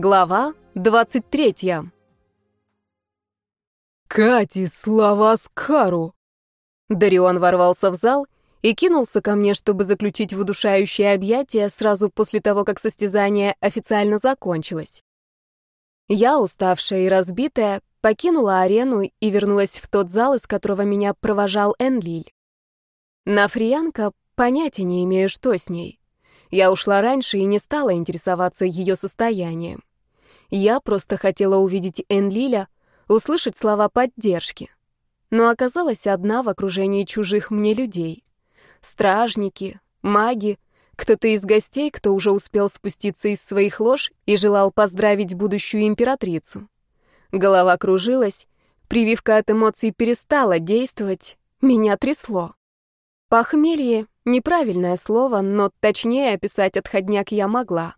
Глава 23. «Кати, слова Скару!» Дарион ворвался в зал и кинулся ко мне, чтобы заключить в удушающее объятие сразу после того, как состязание официально закончилось. Я, уставшая и разбитая, покинула арену и вернулась в тот зал, из которого меня провожал Энлиль. На Фриянка понятия не имею, что с ней. Я ушла раньше и не стала интересоваться ее состоянием. Я просто хотела увидеть Энлиля, услышать слова поддержки. Но оказалась одна в окружении чужих мне людей. Стражники, маги, кто-то из гостей, кто уже успел спуститься из своих лож и желал поздравить будущую императрицу. Голова кружилась, прививка от эмоций перестала действовать, меня трясло. Похмелье — неправильное слово, но точнее описать отходняк я могла.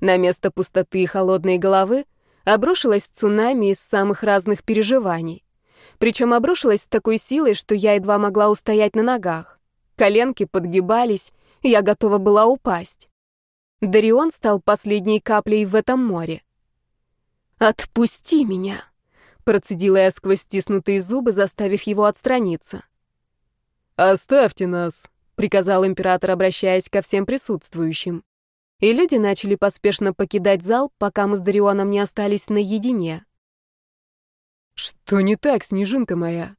На место пустоты и холодной головы обрушилась цунами из самых разных переживаний. Причем обрушилась с такой силой, что я едва могла устоять на ногах. Коленки подгибались, я готова была упасть. Дарион стал последней каплей в этом море. «Отпусти меня!» — процедила я сквозь стиснутые зубы, заставив его отстраниться. «Оставьте нас», — приказал император, обращаясь ко всем присутствующим. И люди начали поспешно покидать зал, пока мы с Дарионом не остались наедине. «Что не так, снежинка моя?»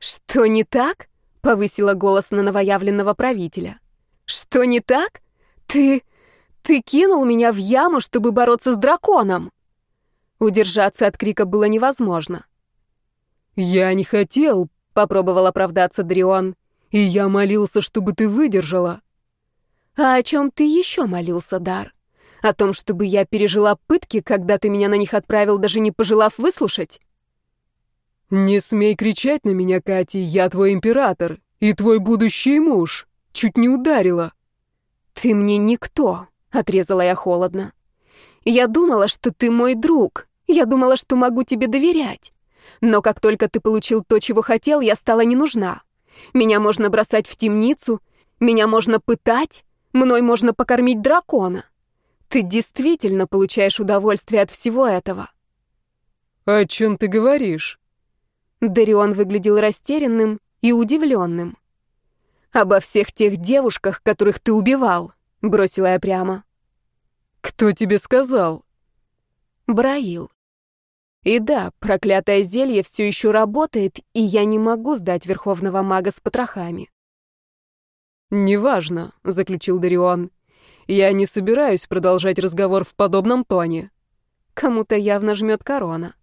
«Что не так?» — повысила голос на новоявленного правителя. «Что не так? Ты... ты кинул меня в яму, чтобы бороться с драконом!» Удержаться от крика было невозможно. «Я не хотел», — попробовал оправдаться Дрион. «И я молился, чтобы ты выдержала». «А о чем ты еще молился, Дар? О том, чтобы я пережила пытки, когда ты меня на них отправил, даже не пожелав выслушать?» «Не смей кричать на меня, Кати, я твой император и твой будущий муж. Чуть не ударила». «Ты мне никто», — отрезала я холодно. «Я думала, что ты мой друг. Я думала, что могу тебе доверять. Но как только ты получил то, чего хотел, я стала не нужна. Меня можно бросать в темницу, меня можно пытать, мной можно покормить дракона. Ты действительно получаешь удовольствие от всего этого. О чем ты говоришь? Дарион выглядел растерянным и удивленным. Обо всех тех девушках, которых ты убивал, бросила я прямо. Кто тебе сказал? Браил. И да, проклятое зелье все еще работает, и я не могу сдать верховного мага с потрохами. «Неважно», — заключил Дарион. «Я не собираюсь продолжать разговор в подобном тоне». Кому-то явно жмет корона.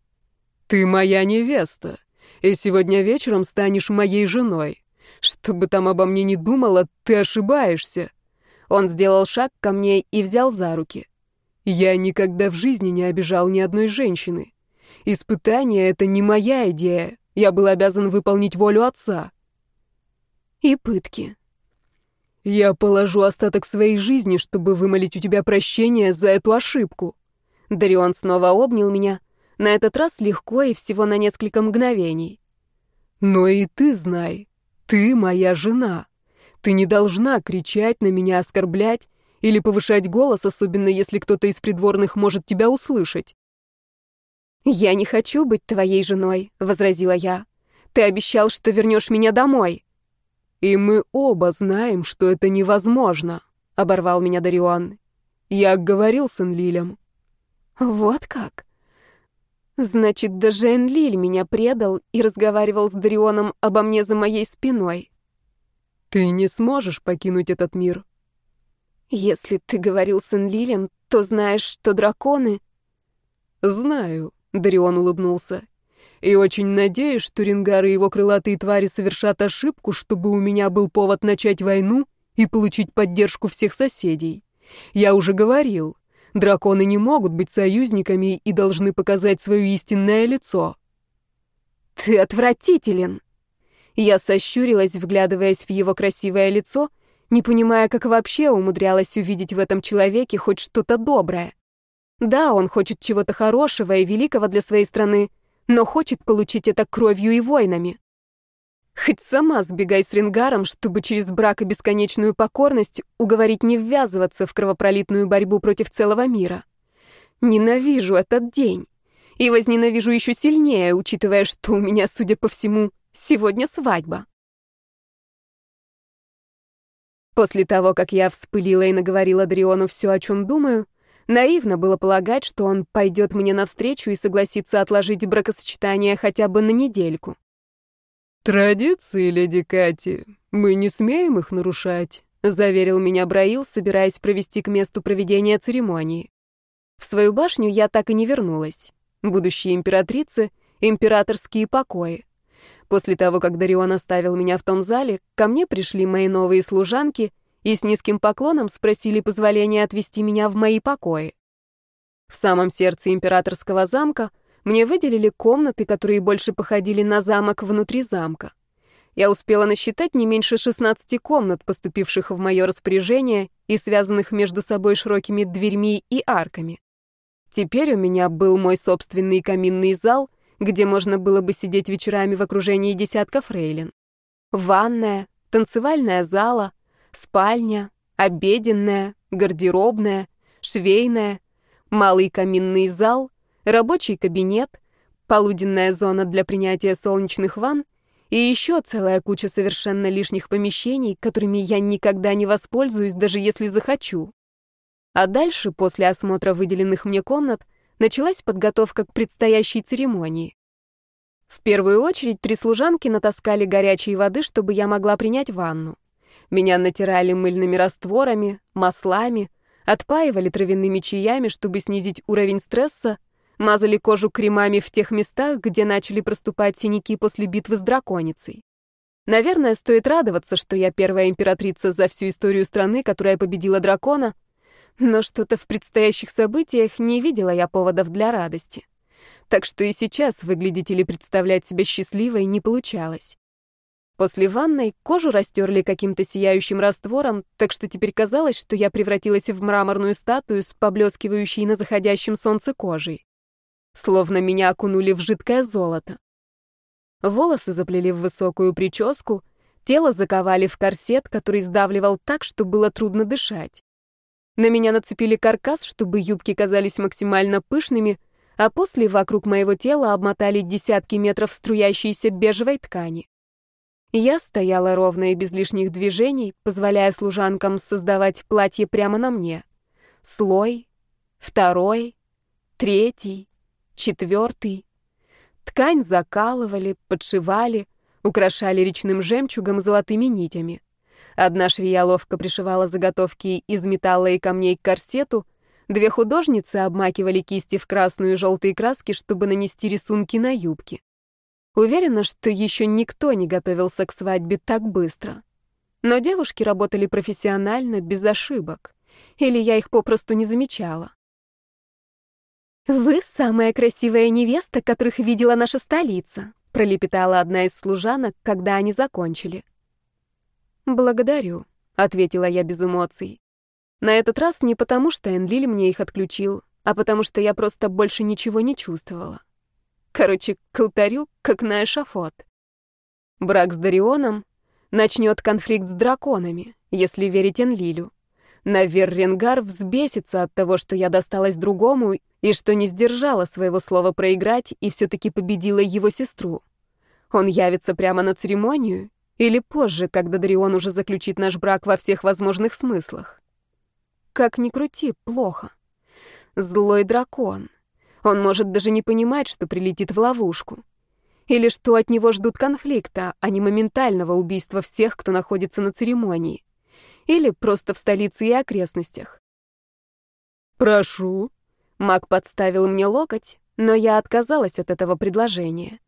«Ты моя невеста, и сегодня вечером станешь моей женой. Что бы там обо мне не думала, ты ошибаешься». Он сделал шаг ко мне и взял за руки. «Я никогда в жизни не обижал ни одной женщины. Испытание — это не моя идея. Я был обязан выполнить волю отца. И пытки. Я положу остаток своей жизни, чтобы вымолить у тебя прощение за эту ошибку. Дарион снова обнял меня, на этот раз легко и всего на несколько мгновений. Но и ты знай, ты моя жена. Ты не должна кричать на меня, оскорблять или повышать голос, особенно если кто-то из придворных может тебя услышать. «Я не хочу быть твоей женой», — возразила я. «Ты обещал, что вернешь меня домой». «И мы оба знаем, что это невозможно», — оборвал меня Дарион. «Я говорил с Энлилем». «Вот как?» «Значит, даже Энлиль меня предал и разговаривал с Дарионом обо мне за моей спиной». «Ты не сможешь покинуть этот мир». «Если ты говорил с Энлилем, то знаешь, что драконы...» «Знаю», Дарион улыбнулся. «И очень надеюсь, что Рингар и его крылатые твари совершат ошибку, чтобы у меня был повод начать войну и получить поддержку всех соседей. Я уже говорил, драконы не могут быть союзниками и должны показать свое истинное лицо». «Ты отвратителен!» Я сощурилась, вглядываясь в его красивое лицо, не понимая, как вообще умудрялась увидеть в этом человеке хоть что-то доброе. Да, он хочет чего-то хорошего и великого для своей страны, но хочет получить это кровью и войнами. Хоть сама сбегай с Ренгаром, чтобы через брак и бесконечную покорность уговорить не ввязываться в кровопролитную борьбу против целого мира. Ненавижу этот день. И возненавижу еще сильнее, учитывая, что у меня, судя по всему, сегодня свадьба. После того, как я вспылила и наговорила Дриону все, о чем думаю, наивно было полагать, что он пойдет мне навстречу и согласится отложить бракосочетание хотя бы на недельку. «Традиции, леди Кати, мы не смеем их нарушать», — заверил меня Браил, собираясь провести к месту проведения церемонии. В свою башню я так и не вернулась. Будущие императрицы — императорские покои. После того, как Дарион оставил меня в том зале, ко мне пришли мои новые служанки и с низким поклоном спросили позволения отвести меня в мои покои. В самом сердце императорского замка мне выделили комнаты, которые больше походили на замок внутри замка. Я успела насчитать не меньше 16 комнат, поступивших в мое распоряжение и связанных между собой широкими дверьми и арками. Теперь у меня был мой собственный каминный зал, где можно было бы сидеть вечерами в окружении десятков фрейлин. Ванная, танцевальная зала, спальня, обеденная, гардеробная, швейная, малый каминный зал, рабочий кабинет, полуденная зона для принятия солнечных ванн и еще целая куча совершенно лишних помещений, которыми я никогда не воспользуюсь, даже если захочу. А дальше, после осмотра выделенных мне комнат, началась подготовка к предстоящей церемонии. В первую очередь три служанки натаскали горячей воды, чтобы я могла принять ванну. Меня натирали мыльными растворами, маслами, отпаивали травяными чаями, чтобы снизить уровень стресса, мазали кожу кремами в тех местах, где начали проступать синяки после битвы с драконицей. Наверное, стоит радоваться, что я первая императрица за всю историю страны, которая победила дракона — но что-то в предстоящих событиях не видела я поводов для радости. Так что и сейчас выглядеть или представлять себя счастливой не получалось. После ванной кожу растерли каким-то сияющим раствором, так что теперь казалось, что я превратилась в мраморную статую с поблескивающей на заходящем солнце кожей. Словно меня окунули в жидкое золото. Волосы заплели в высокую прическу, тело заковали в корсет, который сдавливал так, что было трудно дышать. На меня нацепили каркас, чтобы юбки казались максимально пышными, а после вокруг моего тела обмотали десятки метров струящейся бежевой ткани. Я стояла ровно и без лишних движений, позволяя служанкам создавать платье прямо на мне. Слой, второй, третий, четвертый. Ткань закалывали, подшивали, украшали речным жемчугом золотыми нитями. Одна швея ловко пришивала заготовки из металла и камней к корсету, две художницы обмакивали кисти в красную и желтые краски, чтобы нанести рисунки на юбки. Уверена, что еще никто не готовился к свадьбе так быстро. Но девушки работали профессионально, без ошибок. Или я их попросту не замечала. «Вы самая красивая невеста, которых видела наша столица», пролепетала одна из служанок, когда они закончили. «Благодарю», — ответила я без эмоций. На этот раз не потому, что Энлиль мне их отключил, а потому что я просто больше ничего не чувствовала. Короче, к алтарю, как на эшафот. Брак с Дарионом начнет конфликт с драконами, если верить Энлилю. Навер Ренгар взбесится от того, что я досталась другому и что не сдержала своего слова проиграть и все-таки победила его сестру. Он явится прямо на церемонию или позже, когда Дарион уже заключит наш брак во всех возможных смыслах. Как ни крути, плохо. Злой дракон. Он может даже не понимать, что прилетит в ловушку. Или что от него ждут конфликта, а не моментального убийства всех, кто находится на церемонии. Или просто в столице и окрестностях. «Прошу». Маг подставил мне локоть, но я отказалась от этого предложения.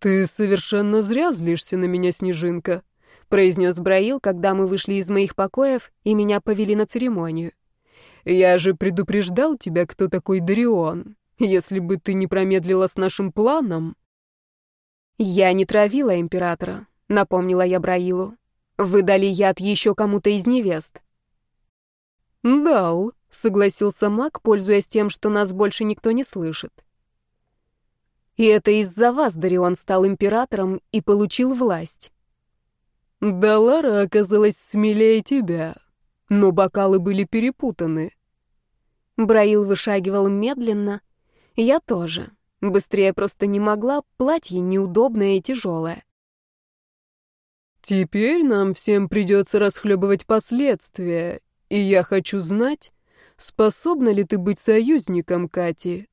«Ты совершенно зря злишься на меня, Снежинка», — произнес Браил, когда мы вышли из моих покоев и меня повели на церемонию. «Я же предупреждал тебя, кто такой Дарион. Если бы ты не промедлила с нашим планом...» «Я не травила императора», — напомнила я Браилу. «Вы дали яд еще кому-то из невест». «Дал», — согласился маг, пользуясь тем, что нас больше никто не слышит. И это из-за вас Дарион стал императором и получил власть. Да Лара оказалась смелее тебя, но бокалы были перепутаны. Браил вышагивал медленно. Я тоже. Быстрее просто не могла, платье неудобное и тяжелое. «Теперь нам всем придется расхлебывать последствия, и я хочу знать, способна ли ты быть союзником Кати?»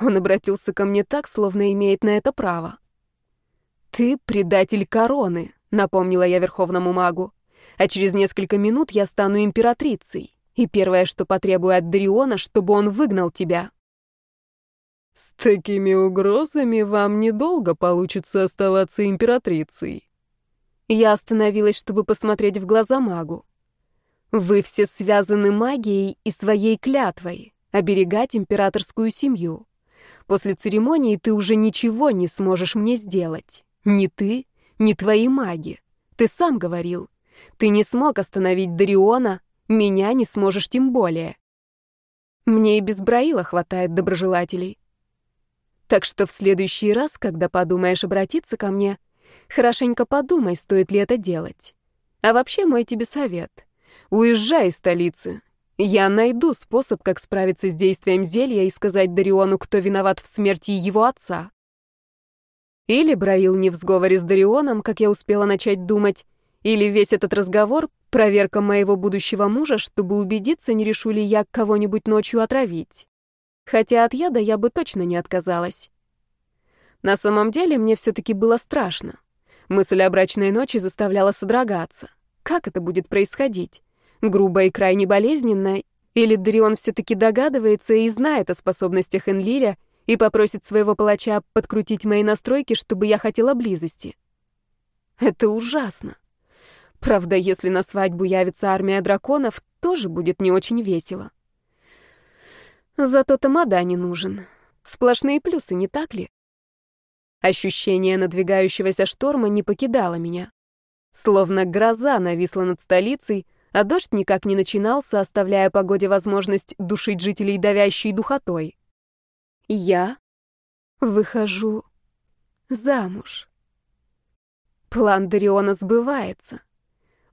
Он обратился ко мне так, словно имеет на это право. «Ты предатель короны», — напомнила я верховному магу. «А через несколько минут я стану императрицей, и первое, что потребую от Дариона, чтобы он выгнал тебя». «С такими угрозами вам недолго получится оставаться императрицей». Я остановилась, чтобы посмотреть в глаза магу. «Вы все связаны магией и своей клятвой — оберегать императорскую семью. После церемонии ты уже ничего не сможешь мне сделать. Ни ты, ни твои маги. Ты сам говорил. Ты не смог остановить Дариона, меня не сможешь тем более. Мне и без Браила хватает доброжелателей. Так что в следующий раз, когда подумаешь обратиться ко мне, хорошенько подумай, стоит ли это делать. А вообще мой тебе совет. Уезжай из столицы. Я найду способ, как справиться с действием зелья и сказать Дариону, кто виноват в смерти его отца. Или Браил не в сговоре с Дарионом, как я успела начать думать, или весь этот разговор — проверка моего будущего мужа, чтобы убедиться, не решу ли я кого-нибудь ночью отравить хотя от яда я бы точно не отказалась. На самом деле мне все-таки было страшно. Мысль о брачной ночи заставляла содрогаться. Как это будет происходить? Грубо и крайне болезненно? Или Дарион все-таки догадывается и знает о способностях Энлиля и попросит своего палача подкрутить мои настройки, чтобы я хотела близости? Это ужасно. Правда, если на свадьбу явится армия драконов, тоже будет не очень весело. Зато тамада не нужен. Сплошные плюсы, не так ли? Ощущение надвигающегося шторма не покидало меня. Словно гроза нависла над столицей, а дождь никак не начинался, оставляя погоде возможность душить жителей давящей духотой. Я выхожу замуж. План Дариона сбывается.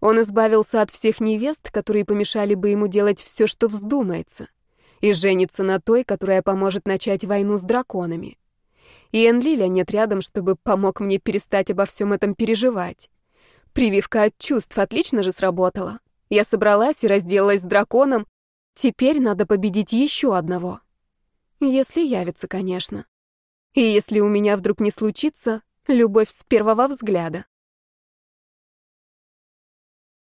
Он избавился от всех невест, которые помешали бы ему делать все, что вздумается и женится на той, которая поможет начать войну с драконами. И Энлиля нет рядом, чтобы помог мне перестать обо всем этом переживать. Прививка от чувств отлично же сработала. Я собралась и разделалась с драконом. Теперь надо победить еще одного. Если явится, конечно. И если у меня вдруг не случится любовь с первого взгляда.